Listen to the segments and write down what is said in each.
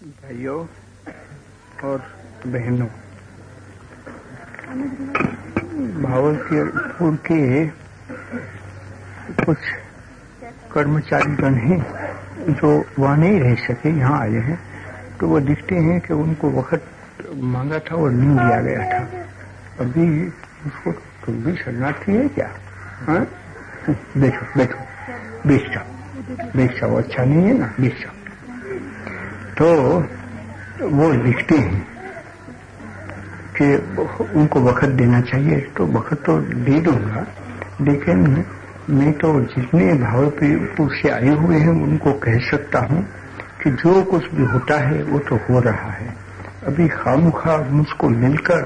भाइयों और बहनों भावलपुर के कुछ कर्मचारी गण हैं जो वहाँ नहीं रह सके, यहाँ आए हैं तो वो दिखते हैं कि उनको वक्त मांगा था और नहीं दिया गया था। अभी उसको तुम भी शरणार्थी है क्या? हाँ? बैठो बैठो। बेच जाओ बेच जाओ अच्छा नहीं है ना? बेच जाओ तो वो लिखते हैं कि उनको वक्त देना चाहिए। तो वक्त तो दे दूँगा, लेकिन मैं तो जितने भावलपुर से आए हुए हैं, उनको कह सकता हूँ कि जो कुछ भी होता है, वो तो हो रहा है। अभी खामुखा मुझको मिलकर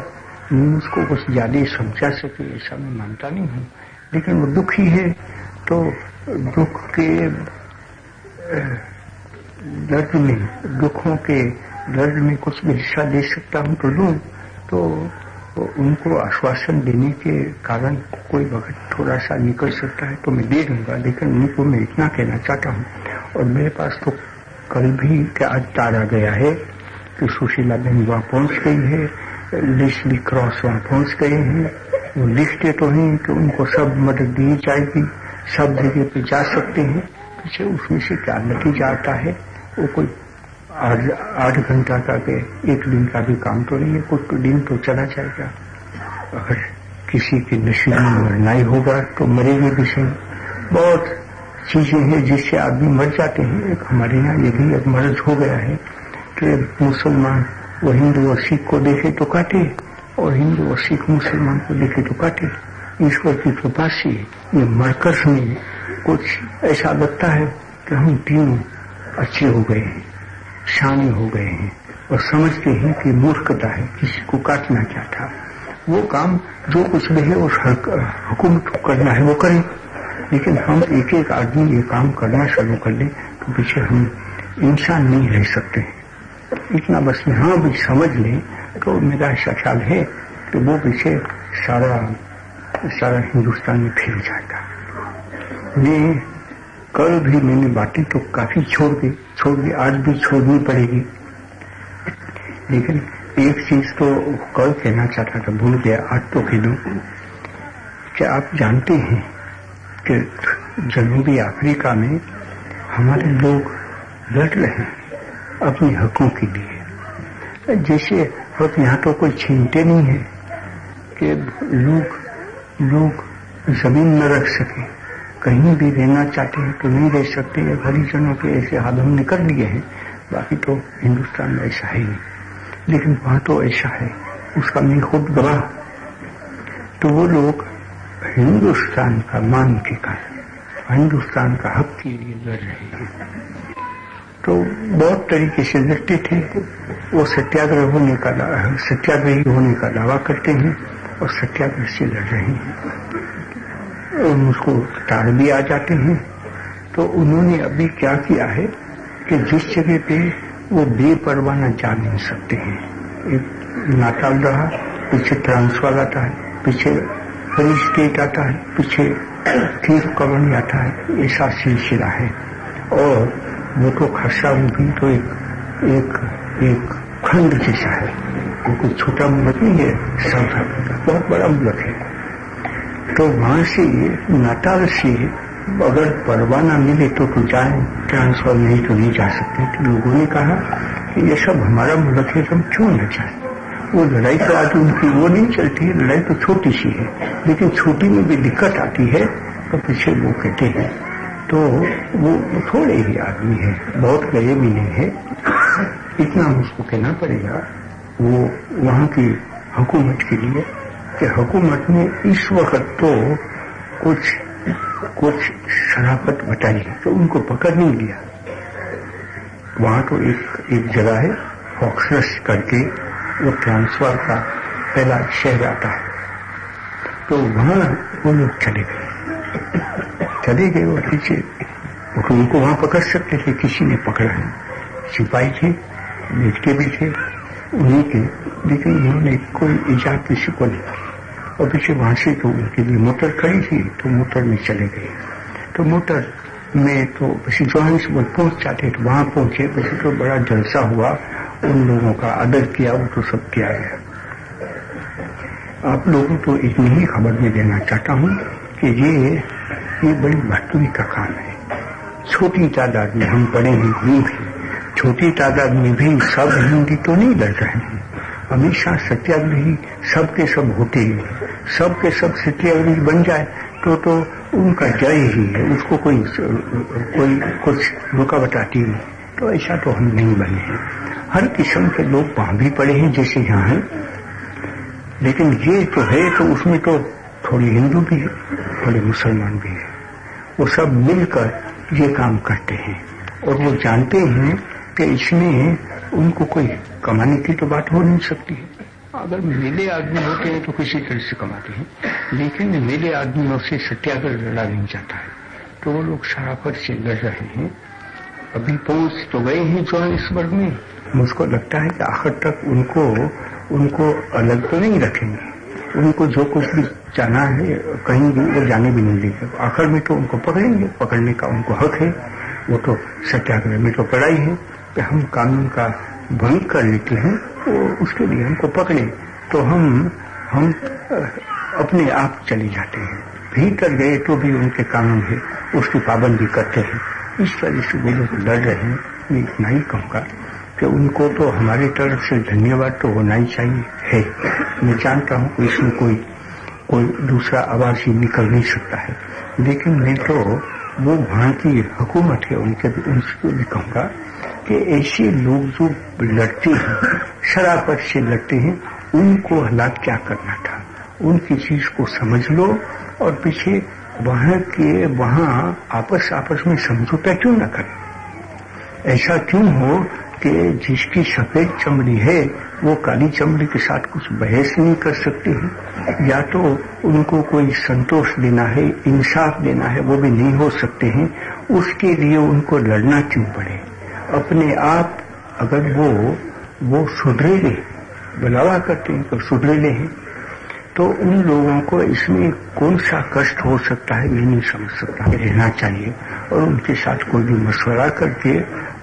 मैं उसको कुछ ज़्यादा समझा सके, ऐसा मैं मानता नहीं हूँ। लेकिन वो दुखी है तो दुख के दर्द में, दुखों के दर्द में कुछ भी हिस्सा दे सकता हूँ तो लू तो उनको आश्वासन देने के कारण कोई वक्त थोड़ा सा निकल सकता है तो मैं दे दूँगा। लेकिन उनको मैं इतना कहना चाहता हूँ, और मेरे पास तो कल भी क्या आज तार आ गया है कि सुशीला बहन वहाँ पहुँच गई है, लिस्ली क्रॉस वहाँ पहुँच गए हैं, वो लिखते तो हैं कि उनको सब मदद दी जाएगी, सब जगह पे जा सकते हैं, पीछे उसमें से क्या नतीजा आता है? वो कोई आठ घंटा का के एक दिन का भी काम तो नहीं है, कुछ तो दिन तो चला जाएगा। अगर किसी के नशीब में मरना ही होगा तो मरेंगे भी सही। बहुत चीज़ें हैं जिससे आदमी मर जाते हैं। एक हमारे यहाँ ये भी एक मर्ज हो गया है कि मुसलमान वो हिंदू और सिख को देखे तो काटे, और हिंदू और सिख मुसलमान को देखे तो काटे। ईश्वर की कृपा से ये मरकज में कुछ ऐसा लगता है कि हम तीनों अच्छे हो गए हैं शामिल हो गए हैं और समझते हैं कि मूर्खता है, किसी को काटना क्या था वो काम जो कुछ भी है, उस हुकूमत को करना है, वो करें। लेकिन हम एक एक आदमी ये काम करना शुरू कर ले तो पीछे हम इंसान नहीं रह सकते। इतना बस यहाँ भी समझ लें तो मेरा ऐसा ख्याल है कि वो पीछे सारा सारा हिंदुस्तान में फिर जाएगा। मैं कल भी मैंने बातें तो काफ़ी छोड़ दी छोड़ दी, आज भी छोड़नी पड़ेगी। लेकिन एक चीज़ तो कल कहना चाहता था, भूल गया, आज तो कह दू। कि आप जानते हैं कि जनूबी अफ्रीका में हमारे लोग लड़ रहे हैं अपने हकों के लिए? जैसे अब यहाँ तो कोई छीनते नहीं है कि लोग लोग ज़मीन न रख सके। कहीं भी रहना चाहते हैं तो नहीं रह सकते। हरिजनों के ऐसे हाल हमने कर लिए हैं। बाकी तो हिंदुस्तान में ऐसा है नहीं। लेकिन वहाँ तो ऐसा है। उसका मैं खुद गवाह। तो वो लोग हिंदुस्तान का मान के कारण हिंदुस्तान का हक के लिए लड़ रहे हैं। तो बहुत तरीके से लड़ते थे। वो सत्याग्रह होने का सत्याग्रही होने का दावा करते हैं और सत्याग्रह से लड़ रहे हैं। मुझको तार भी आ जाते हैं। तो उन्होंने अभी क्या किया है कि जिस जगह पे वो बेपरवाना जा नहीं सकते हैं। एक नाताल रहा, पीछे ट्रांसफ़र आता है, पीछे फ्री स्टेट आता है, पीछे ठीक कॉलोनी आता है, ऐसा सिलसिला है। और वो तो खासा भी तो एक एक एक खंड जैसा है। वो कोई छोटा मुल्क नहीं है अफ्रीका, बहुत बड़ा मुल्क है। तो वहाँ से नाताल से अगर परवाना मिले तो तो जाए। ट्रांसफ़र नहीं तो नहीं जा सकते। तो लोगों ने कहा कि ये सब हमारा मुल्क है हम क्यों न जाए? वो लड़ाई तो आज उनकी, वो नहीं चलती है। लड़ाई तो छोटी सी है। लेकिन छोटी में भी दिक्कत आती है तो पीछे वो कहते हैं। तो वो थोड़े ही आदमी है, बहुत गए भी नहीं है। इतना उसको कहना पड़ेगा, वो वहाँ की हुकूमत के लिए कि हुकूमत ने इस वक्त तो कुछ कुछ शराफत बताई तो उनको पकड़ नहीं लिया। वहाँ तो एक एक जगह है फॉक्सरस करके वो ट्रांसफ़र का पहला शहर आता है। तो वहाँ वो लोग चले गए। चले गए और पीछे उनको वहाँ पकड़ सकते थे, किसी ने पकड़ा नहीं। सिपाही थे बेचके भी थे, उन्हीं के, लेकिन उन्होंने कोई इजाद किसी को नहीं और पीछे वहाँ से तो उनके लिए मोटर खड़ी थी तो मोटर में चले गए। तो मोटर में तो जोहान्सबर्ग पहुँच जाते तो वहाँ पहुँचे बस तो बड़ा जलसा हुआ, उन लोगों का आदर किया, वो तो सब किया गया। आप लोगों को इतनी ही खबर में देना चाहता हूँ कि ये ये बड़ी महत्वी का काम है। छोटी तादाद में हम पढ़े हैं भी छोटी तादाद में भी सब हिंदी तो नहीं लड़ रहे हैं। हमेशा सत्याग्रही सबके सब होते ही सबके सब सत्याग्रही बन जाए तो तो उनका जय ही है। उसको कोई कोई कुछ रुकावट आती नहीं। तो ऐसा तो हम नहीं बने हैं। हर किस्म के लोग वहाँ भी पड़े हैं, जैसे यहाँ हैं। लेकिन ये तो है तो उसमें तो थोड़ी हिंदू भी है, थोड़े मुसलमान भी है। वो सब मिलकर ये काम करते हैं। और वो जानते हैं कि इसमें उनको कोई कमाने की तो बात हो नहीं सकती। है अगर मेले आदमी होते हैं तो किसी तरह से कमाते हैं। लेकिन मेले आदमियों से सत्याग्रह लड़ा नहीं जाता है। तो वो लोग शराफत से लड़ रहे हैं। अभी पहुँच तो गए हैं जोहानिसबर्ग में। मुझको लगता है कि आखिर तक उनको उनको अलग तो नहीं रखेंगे। उनको जो कुछ भी जाना है, कहीं भी वो जाने भी नहीं देंगे। आखिर में तो उनको पकड़ेंगे। पकड़ने का उनको हक है। वो तो सत्याग्रह में तो पढ़ाई है। कि हम कानून का भंग कर लेते हैं तो उसके लिए हमको पकड़े। तो हम हम अपने आप चले जाते हैं। भीतर गए तो भी उनके कानून है उसकी पाबंदी करते हैं। इस तरह से वो लोग लड़ रहे हैं। मैं इतना ही कहूँगा कि उनको तो हमारी तरफ़ से धन्यवाद तो होना ही चाहिए। है, मैं जानता हूँ कि इसमें कोई कोई दूसरा आवाज़ ही निकल नहीं सकता है। लेकिन मैं तो वो की हुकूमत है उनके, उनसे भी कहूँगा कि ऐसे लोग जो लड़ते हैं शराफत से लड़ते हैं, उनको हलाक क्या करना था? उनकी चीज़ को समझ लो और पीछे वहाँ के, वहाँ आपस आपस में समझौता क्यों ना करें? ऐसा क्यों हो कि जिसकी सफ़ेद चमड़ी है, वो काली चमड़ी के साथ कुछ बहस नहीं कर सकते हैं? या तो उनको कोई संतोष देना है, इंसाफ देना है, वो भी नहीं हो सकते हैं। उसके लिए उनको लड़ना क्यों पड़े? अपने आप अगर वो वो सुधरेले बुलावा करते हैं तो सुधरेले हैं तो उन लोगों को इसमें कौन सा कष्ट हो सकता है मैं नहीं समझ सकता। रहना चाहिए और उनके साथ कोई भी मशवरा करके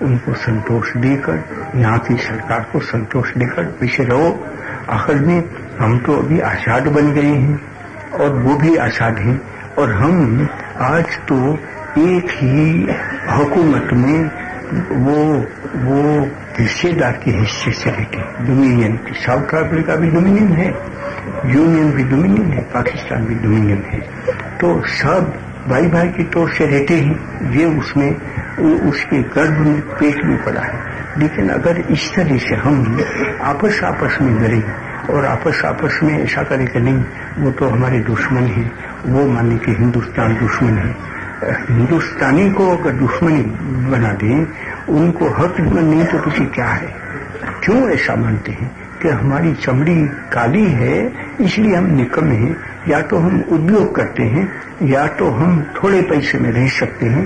उनको संतोष देकर, यहाँ की सरकार को संतोष देकर पीछे रहो। आखिर में हम तो अभी आज़ाद बन गए हैं और वो भी आज़ाद हैं और हम आज तो एक ही हुकूमत में वो वो हिस्सेदार के हिस्से से रहते डोमिनियन की, साउथ अफ्रीका भी डोमिनियन है, यूनियन भी डोमिनियन है, पाकिस्तान भी डोमिनियन है। तो सब भाई भाई की तौर से रहते हैं, ये उसमें उसके गर्भ में, पेट में पड़ा है। लेकिन अगर इस तरह से हम आपस आपस में लड़े और आपस आपस में ऐसा करें कि नहीं, वो तो हमारे दुश्मन है, वो माने कि हिंदुस्तान दुश्मन है। हिंदुस्तानी को अगर दुश्मनी बना दें, उनको हक नहीं तो किसी क्या है? क्यों ऐसा मानते हैं कि हमारी चमड़ी काली है, इसलिए हम निकम हैं? या तो हम उद्योग करते हैं, या तो हम थोड़े पैसे में रह सकते हैं।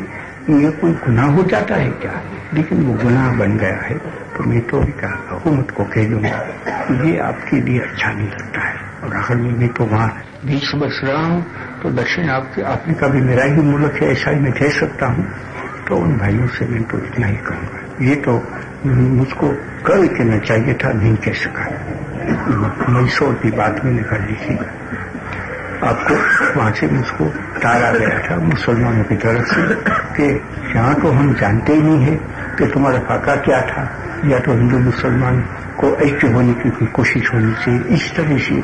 ये कोई गुनाह हो जाता है क्या? लेकिन वो गुनाह बन गया है तो मैं तो हुकूमत को कह दूँगा। ये आपके लिए अच्छा नहीं लगता है। और आखिर में मैं तो वहाँ बीच बस रहा हूँ तो दक्षिण अफ्रीका भी मेरा ही मुल्क है ऐसा ही मैं कह सकता हूँ। तो उन भाइयों से मैं तो इतना ही कहूँगा। ये तो मुझको कल कहना चाहिए था, नहीं कह सका। मैसोर की बात मैंने कर ली थी। आपको वहाँ से मुझको तारा गया था, मुसलमानों की तरफ़ से, कि यहाँ तो हम जानते ही नहीं है कि तुम्हारा फाका क्या था। या तो हिंदू मुसलमान को ऐक्य होने की कोशिश होनी चाहिए, इस तरह से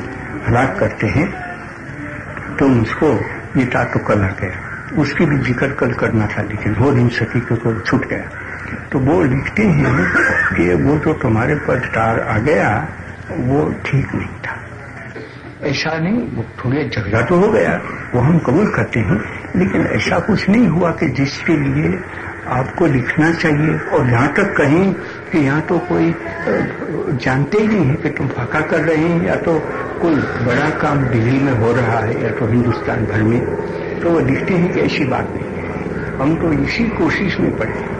हलाक करते हैं। तो उसको था तो कल आ गया। उसकी भी ज़िक्र कल करना था, लेकिन हो नहीं सकी क्योंकि छूट गया। तो वो लिखते हैं कि वो जो तुम्हारे पर तार आ गया, वो ठीक नहीं था। ऐसा नहीं, वो थोड़े झगड़ा तो हो गया, वो हम कबूल करते हैं, लेकिन ऐसा कुछ नहीं हुआ कि जिसके लिए आपको लिखना चाहिए। और यहाँ तक कहें कि यहाँ तो कोई जानते ही नहीं है कि तुम फाका कर रहे हैं, या तो कोई बड़ा काम दिल्ली में हो रहा है या तो हिंदुस्तान भर में तो वो लिखते हैं कि ऐसी बात नहीं हम तो इसी कोशिश में पड़े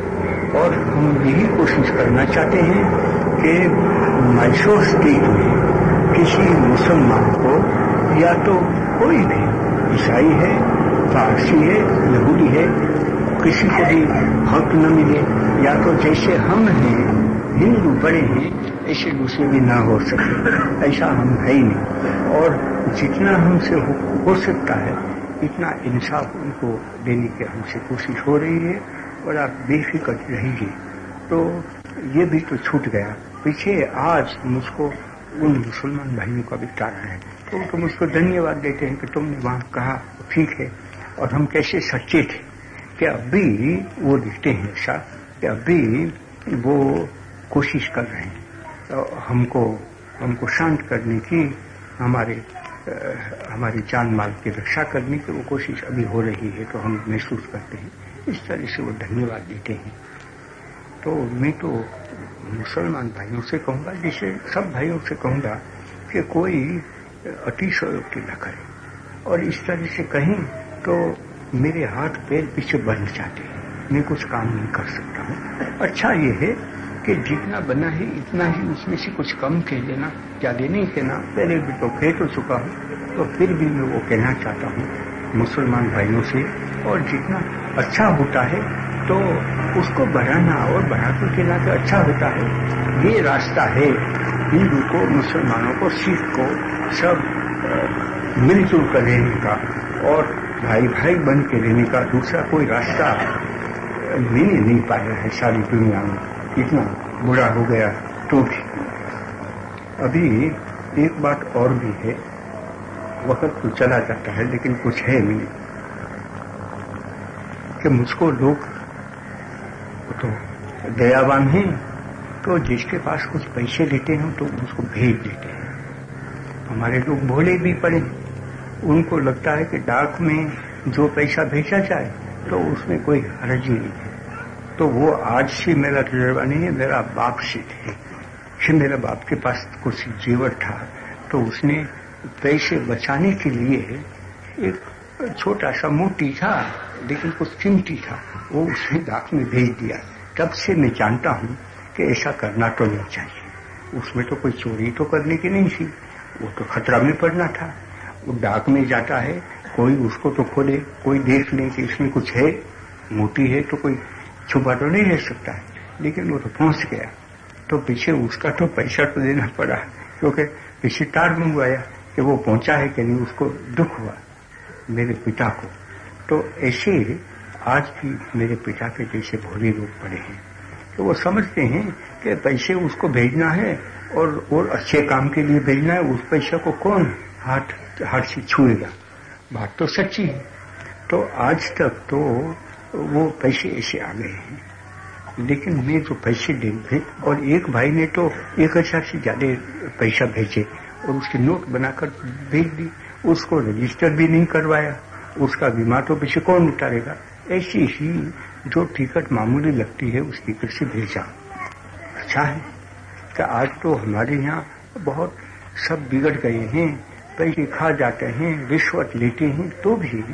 और हम यही कोशिश करना चाहते हैं कि मैसोर स्टेट में किसी मुसलमान को या तो कोई भी ईसाई है फारसी है, यहूदी है, किसी को भी हक न मिले, या तो जैसे हम हैं, हिंदू बड़े हैं ऐसे दूसरे भी ना हो सके। ऐसा हम है ही नहीं। और जितना हमसे हो, हो सकता है इतना इंसाफ उनको देने की हमसे कोशिश हो रही है और आप बेफिक्र रहिए तो ये भी तो छूट गया। पीछे आज मुझको उन मुसलमान भाइयों का भी तारा है। तो उनको मुझको धन्यवाद देते हैं कि तुमने वहाँ कहा ठीक है और हम कैसे सच्चे थे? कि अभी वो लिखते हैं ऐसा कि अभी वो कोशिश कर रहे हैं। तो हमको हमको शांत करने की, हमारे हमारी जान माल की रक्षा करने की वो कोशिश अभी हो रही है तो हम महसूस करते हैं। इस तरह से वो धन्यवाद देते हैं। तो मैं तो मुसलमान भाइयों से कहूँगा, जिसे सब भाइयों से कहूँगा कि कोई अतिशयोक्ति न करे। और इस तरह से कहें तो मेरे हाथ पैर पीछे बढ़ जाते हैं। मैं कुछ काम नहीं कर सकता हूँ। अच्छा ये है कि जितना बना है, इतना ही उसमें से कुछ कम कह देना, ज़्यादा नहीं कहना। पहले भी तो कह तो चुका हूँ तो फिर भी मैं वो कहना चाहता हूँ मुसलमान भाइयों से, और जितना अच्छा होता है तो उसको बढ़ाना और बढ़ाकर कि अच्छा होता है। ये रास्ता है हिंदू को, मुसलमानों को, सिख को, सब मिलजुल कर रहने का, और भाई भाई बन के रहने का दूसरा कोई रास्ता मैंने नहीं पाया है सारी दुनिया में। इतना बुरा हो गया तो भी। अभी एक बात और भी है, वक्त तो चला जाता है, लेकिन कुछ है नहीं। कि मुझको लोग तो दयावान हैं तो जिसके पास कुछ पैसे लेते हैं तो उसको भेज देते हैं। हमारे लोग भोले भी पड़े। उनको लगता है कि डाक में जो पैसा भेजा जाए तो उसमें कोई हर्ज नहीं है। तो वो आज से मेरा तजर्बा नहीं है, मेरा बाप से थे कि मेरे बाप के पास कुछ जीवर था तो उसने पैसे बचाने के लिए एक छोटा सा मोटी था, लेकिन कुछ चिमटी था, वो उसने डाक में भेज दिया। तब से मैं जानता हूँ कि ऐसा करना तो नहीं चाहिए। उसमें तो कोई चोरी तो करने की नहीं थी, वो तो खतरा में पड़ना था। वो डाक में जाता है, कोई उसको तो खोले, कोई देख ले कि इसमें कुछ है मोटी है तो कोई छुपा तो नहीं रह सकता है। लेकिन वो तो पहुँच गया। तो पीछे उसका तो पैसा तो देना पड़ा, क्योंकि पीछे तार मंगवाया कि वो पहुँचा है कि नहीं, उसको दुख हुआ मेरे पिता को। तो ऐसे आज भी मेरे पिता के जैसे भोले लोग पड़े हैं। तो वो समझते हैं कि पैसे उसको भेजना है और और अच्छे काम के लिए भेजना है, उस पैसे को कौन हाथ हाथ से छुएगा? बात तो सच्ची है। तो आज तक तो वो पैसे ऐसे आ गए हैं। लेकिन मैं जो पैसे दे और एक भाई ने तो एक हज़ार से ज़्यादा पैसा भेजे और उसके नोट बनाकर भेज दी। उसको रजिस्टर भी नहीं करवाया। उसका बीमा तो पीछे कौन उतारेगा? ऐसी ही जो टिकट मामूली लगती है, उस टिकट से भेजा। अच्छा है कि आज तो हमारे यहाँ बहुत सब बिगड़ गए हैं, पैसे खा जाते हैं, रिश्वत लेते हैं तो भी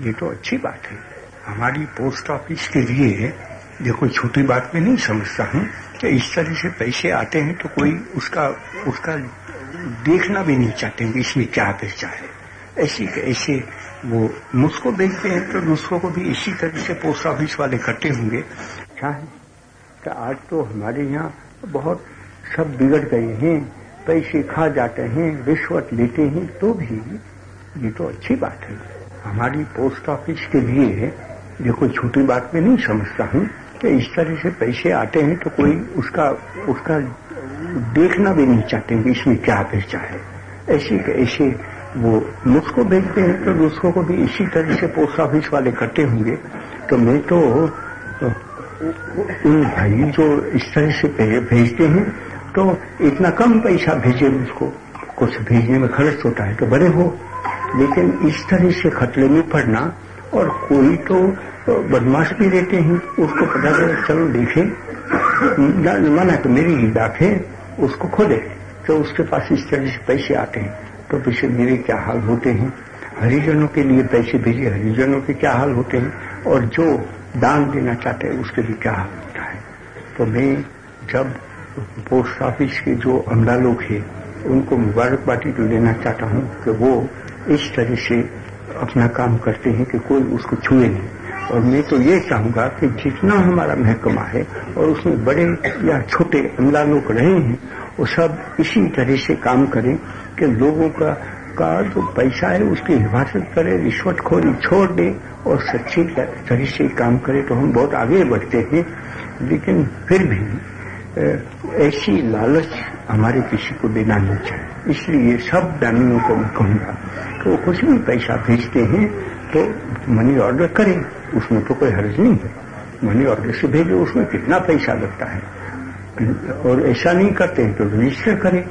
ये तो अच्छी बात है। हमारी पोस्ट ऑफ़िस के लिए देखो छोटी बात में नहीं समझता हूँ कि इस तरह से पैसे आते हैं तो कोई उसका उसका देखना भी नहीं चाहते कि इसमें क्या बेचा है। ऐसी, ऐसे वो मुझको बेचते हैं तो दूसरों को भी इसी तरह से पोस्ट ऑफ़िस वाले करते होंगे। क्या है कि आज तो हमारे यहाँ बहुत सब बिगड़ गए हैं, पैसे खा जाते हैं, रिश्वत लेते हैं तो भी ये तो अच्छी बात है। हमारी पोस्ट ऑफ़िस के लिए देखो छोटी बात में नहीं समझता हूँ। कि इस तरह से पैसे आते हैं तो कोई उसका उसका देखना भी नहीं चाहते कि इसमें क्या बेचा है। ऐसे ऐसे वो मुझको भेजते हैं तो दूसरों को भी इसी तरह से पोस्ट ऑफ़िस वाले करते होंगे। तो मैं तो उन भाई जो इस तरह से भेजते हैं तो इतना कम पैसा भेजे उसको। कुछ भेजने में खर्च होता है तो बड़े हो। लेकिन इस तरह से खतरे में पड़ना और कोई तो बदमाश भी रहते हैं, उसको पता चले, चलो देखे। माना तो मेरी ही डाक है, उसको खोले। तो उसके पास इस तरह से पैसे आते हैं। तो पीछे, मेरे क्या हाल होते हैं? हरिजनों के लिए पैसे भेजे हरिजनों के क्या हाल होते हैं? और जो दान देना चाहते हैं, उसके भी क्या हाल होता है? तो मैं जब पोस्ट ऑफ़िस के जो अमला लोग हैं, उनको मुबारकबादी तो लेना चाहता हूँ कि वो इस तरह से अपना काम करते हैं कि कोई उसको छुए नहीं। और मैं तो ये चाहूँगा कि जितना हमारा महकमा है और उसमें बड़े या छोटे अमला लोग रहे हैं, वो सब इसी तरह से काम करें कि लोगों का का जो पैसा है उसकी हिफाजत करे, रिश्वतखोरी छोड़ दे और सच्ची तरह से काम करे तो हम बहुत आगे बढ़ते हैं। लेकिन फिर भी ऐसी लालच हमारे किसी को देना नहीं चाहिए। इसलिए सब दानियों को मैं कहूँगा कि वो कुछ भी पैसा भेजते हैं तो मनी ऑर्डर करें, उसमें तो कोई हर्ज नहीं है। मनी ऑर्डर से भेजो, उसमें कितना पैसा लगता है। और ऐसा नहीं करते हैं तो रजिस्टर करें।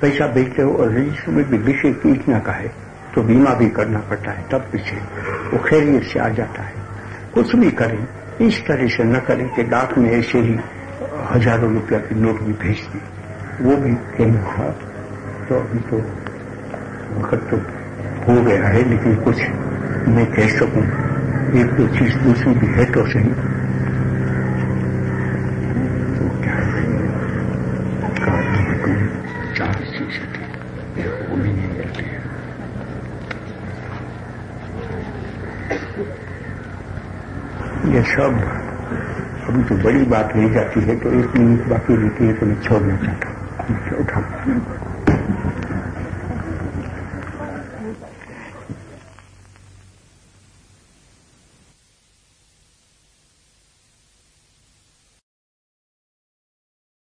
पैसा भेजते हो और रजिस्टर में भी विषय इतना का है तो बीमा भी करना पड़ता है, तब पीछे वो खैरियत से आ जाता है। कुछ भी करें, इस तरह से न करें कि डाक में ऐसे ही हज़ारों रुपया की नोट भी भेज दी। वो भी कहना तो अभी तो वक्त तो हो गया है, लेकिन कुछ मैं कह सकूँ, एक दो चीज़ दूसरी भी है तो सही। तो क्या चार मिलती है। ये सब, अभी तो बड़ी बात रह जाती है तो एक मिनट बाकी रहती है तो मैं छोड़ना चाहता हूँ उठा